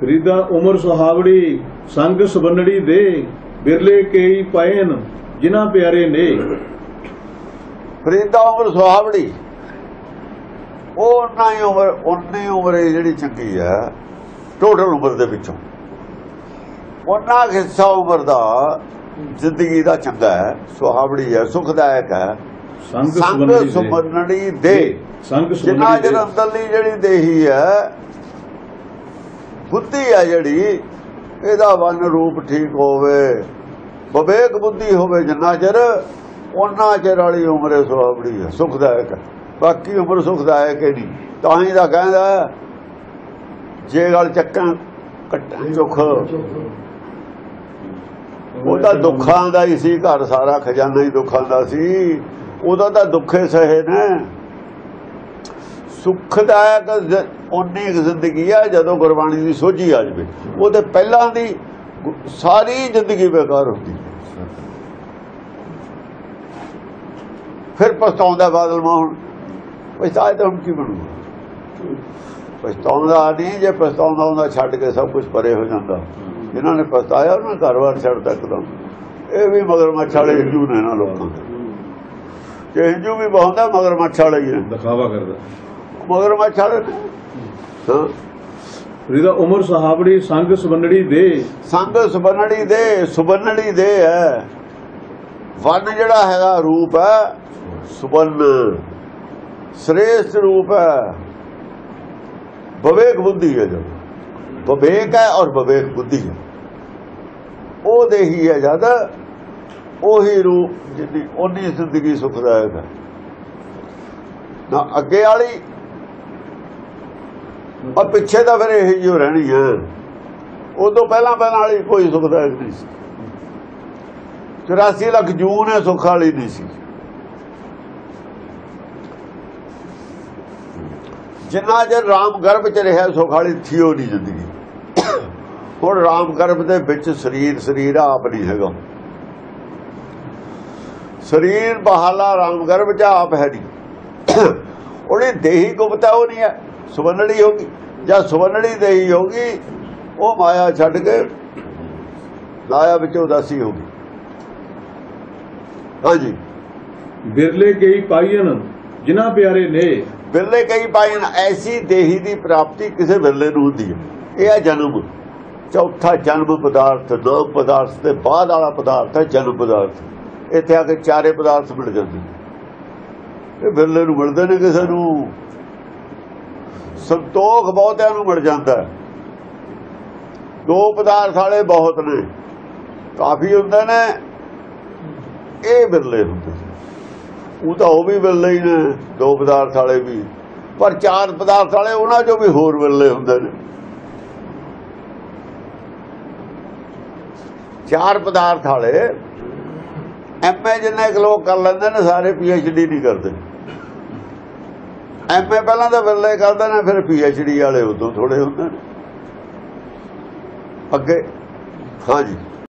ਫਰੀਦਾ ਉਮਰ ਸੁਹਾਵੜੀ ਸੰਗ ਸੁਬੰਨੜੀ ਦੇ ਬਿਰਲੇ ਕਈ ਪਾਇਨ ਜਿਨ੍ਹਾਂ ਪਿਆਰੇ ਨੇ। ਫਰੀਦਾ ਉਮਰ ਸੁਹਾਵੜੀ ਉਹ ਉਹਨਾਂ ਹੀ ਉਮਰ ਉਨੀ ਉਮਰ ਜਿਹੜੀ ਚੰਗੀ ਹੈ ਟੋਟਲ ਉਮਰ ਦੇ ਵਿੱਚੋਂ। ਉਹਨਾਂ ਹਿੱਸਾ ਉਮਰ ਦਾ ਜ਼ਿੰਦਗੀ ਦਾ ਚੰਗਾ ਹੈ ਸੁਹਾਵੜੀ ਹੈ ਸੁਖਦਾਇਕ ਹੈ। ਸੰਗ ਸੰਗ ਸੁਬੰਨੜੀ ਦੇ। ਸੁਮਰਨੜੀ ਦੇ। ਸੰਗ ਜਰ ਦੇ। ਅੰਦਰਲੀ ਜਿਹੜੀ ਦੇਹੀ ਹੈ ਬੁੱਧੀ ਆ ਜਿਹੜੀ, ਇਹਦਾ ਵਨ ਰੂਪ ਠੀਕ ਹੋਵੇ। ਵਿਵੇਕ ਬੁੱਧੀ ਹੋਵੇ ਜਿੰਨਾ ਚਿਰ ਉਹਨਾਂ ਚਿਰ ਵਾਲੀ ਉਮਰ ਸੁਹਾਵੜੀ ਹੈ ਸੁਖਦਾਇਕ ਬਾਕੀ ਉਮਰ ਸੁਖਦਾਇਕ ਹੈ ਨਹੀਂ। ਤਾਂ ਹੀ ਦਾ ਕਹਿੰਦਾ, ਜੇ ਗੱਲ ਚੱਕਾਂ, ਕੱਟਾਂ, ਚੁੱਖ। ਉਹਦਾ ਦੁੱਖਾਂ ਦਾ ਹੀ ਸੀ, ਘਰ ਸਾਰਾ ਖਜ਼ਾਨਾ ਹੀ ਦੁੱਖਾਂ ਦਾ ਸੀ। ਉਹਦਾ ਤਾਂ ਦੁੱਖੇ ਸਹੇ ਨੇ। ਸੁਖਦਾਇਕ ਜ਼- ਉਨੀ ਕੁ ਜ਼ਿੰਦਗੀ ਆ ਜਦੋਂ ਗੁਰਬਾਣੀ ਦੀ ਸੋਝੀ ਆ ਜਾਵੇ। ਉਹਦੇ ਪਹਿਲਾਂ ਦੀ ਸਾਰੀ ਜ਼ਿੰਦਗੀ ਬੇਕਾਰ ਹੁੰਦੀ। ਫਿਰ ਪਛਤਾਉਂਦਾ ਬਾਦਲ ਮਾਹਣ ਪਛਤਾਏ ਤਾਂ ਹੁਣ ਕੀ ਬਣੂਗਾ? ਪਛਤਾਉਂਦਾ ਨਹੀਂ, ਜੇ ਪਛਤਾਉਂਦਾ ਹੁੰਦਾ ਛੱਡ ਕੇ ਸਭ ਕੁਝ ਪਰੇ ਹੋ ਜਾਂਦਾ। ਜਿਨ੍ਹਾਂ ਨੇ ਪਛਤਾਇਆ, ਉਹਨਾਂ ਘਰ-ਬਾਰ ਛੱਡ ਤੱਕਦਾ ਇਹ ਵੀ ਮਗਰਮੱਛ ਵਾਲੇ ਹਿੰਦੂ ਨੇ ਨਾ ਲੋਕਾਂ ਦੇ। ਕਿ ਹਿੰਦੂ ਵੀ ਬਹੁਤ ਹੈ ਮਗਰਮੱਛ ਵਾਲੇ ਹੀ ਨੇ ਦਿਖਾਵਾ ਕਰਦਾ। ਮਗਰਮੱਛ ਵਾਲੇ ਨੇ ਹਾਂ। ਫਰੀਦਾ ਉਮਰ ਸੁਹਾਵੜੀ ਸੰਗ ਸੁਬੰਨੜੀ ਦੇ। ਸੰਗ ਸੁਬਨੜੀ ਦੇ ਸੁਬਨੜੀ ਦੇ ਹੈ। ਵਨ ਜਿਹੜਾ ਹੈਗਾ ਰੂਪ ਹੈ ਸੁਬਨ ਸ੍ਰੇਸ਼ਟ ਰੂਪ ਹੈ। ਵਿਵੇਕ ਬੁੱਧੀ ਹੈ ਜੋ ਵਿਵੇਕ ਹੈ ਔਰ ਵਿਵੇਕ ਬੁੱਧੀ ਹੈ। ਉਹ ਦੇਹੀ ਹੈ ਜਦ ਉਹੀ ਰੂਪ ਜਿੰਨੀ ਉਨੀ ਜ਼ਿੰਦਗੀ ਸੁਖਦਾਇਕ ਹੈ। ਨਾ ਅੱਗੇ ਵਾਲੀ ਔਰ ਪਿੱਛੇ ਤਾਂ ਫਿਰ ਇਹੀ ਜੋ ਰਹਿਣੀ ਹੈ। ਉਦੋਂ ਪਹਿਲਾਂ ਪਹਿਲਾਂ ਵਾਲੀ ਕੋਈ ਸੁਖਦਾਇਕ ਨਹੀਂ ਸੀ। 84 ਲੱਖ ਜੂਨ ਹੈ, ਸੁੱਖ ਵਾਲੀ ਨਹੀਂ ਸੀ। ਜਿੰਨਾ ਚਿਰ ਰਾਮ ਗਰਭ ਚ ਰਿਹਾ, ਸੁਖ ਵਾਲੀ ਥੀ ਉਹ ਨਹੀਂ ਜ਼ਿੰਦਗੀ। ਹੁਣ ਰਾਮ ਗਰਭ ਦੇ ਵਿੱਚ ਸਰੀਰ ਸਰੀਰ ਆਪ ਨਹੀਂ ਹੈਗਾ। ਸਰੀਰ ਬਹਾਲਾ ਰਾਮ ਗਰਭ ਚ ਆਪ ਹੈ ਨਹੀਂ। ਉਹਦੀ ਦੇਹੀ ਗੁਪਤਾ ਉਹ ਨਹੀਂ ਹੈ। ਸੁਵਰਣੜੀ ਹੋਗੀ ਜਾਂ ਸੁਵਰਣੜੀ ਦੇਹੀ ਹੋਗੀ ਉਹ ਮਾਇਆ ਛੱਡ ਕੇ ਮਾਇਆ ਵਿੱਚ ਉਦਾਸੀ ਹੋਗੀ ਹਾਂਜੀ। ਬਿਰਲੇ ਕਈ ਪਾਈਨ ਜਿਨ੍ਹਾਂ ਪਿਆਰੇ ਨੇ। ਬਿਰਲੇ ਕਈ ਪਾਇਨ ਐਸੀ ਦੇਹੀ ਦੀ ਪ੍ਰਾਪਤੀ ਕਿਸੇ ਬਿਰਲੇ ਨੂੰ ਹੁੰਦੀ ਹੈ। ਇਹ ਹੈ ਜਨਮ। ਚੌਥਾ ਜਨਮ ਪਦਾਰਥ ਨਾਮ ਪਦਾਰਥ ਤੇ ਬਾਅਦ ਵਾਲਾ ਪਦਾਰਥ ਹੈ ਜਨਮ ਪਦਾਰਥ। ਇੱਥੇ ਆ ਕੇ ਚਾਰੇ ਪਦਾਰਥ ਮਿਲ ਜਾਂਦੇ ਇਹ ਬਿਰਲੇ ਨੂੰ ਮਿਲਦੇ ਨੇ ਕਿਸੇ ਨੂੰ। ਸੰਤੋਖ ਬਹੁਤਿਆਂ ਨੂੰ ਮਿਲ ਜਾਂਦਾ ਦੋ ਪਦਾਰਥ ਵਾਲੇ ਬਹੁਤ ਨੇ। ਕਾਫੀ ਹੁੰਦੇ ਨੇ, ਇਹ ਬਿਰਲੇ ਹੁੰਦੇ ਨੇ। ਉਹ ਤਾਂ ਉਹ ਵੀ ਬਿਰਲੇ ਹੀ ਨੇ, ਦੋ ਪਦਾਰਥ ਵਾਲੇ ਵੀ। ਪਰ ਚਾਰ ਪਦਾਰਥ ਵਾਲੇ ਉਹਨਾਂ ਚੋਂ ਵੀ ਹੋਰ ਬਿਰਲੇ ਹੁੰਦੇ ਨੇ। ਚਾਰ ਪਦਾਰਥ ਵਾਲੇ ਐਮਏ ਜਿੰਨੇ ਕੁ ਲੋਕ ਕਰ ਲੈਂਦੇ ਨੇ, ਸਾਰੇ ਪੀਐਚਡੀ ਨਹੀਂ ਕਰਦੇ। ਐਮਏ ਪਹਿਲਾਂ ਤਾਂ ਬਿਰਲੇ ਕਰਦੇ ਨੇ, ਫਿਰ ਪੀਐਚਡੀ ਵਾਲੇ ਉਦੋਂ ਥੋੜੇ ਹੁੰਦੇ ਨੇ। ਅੱਗੇ, ਹਾਂਜੀ।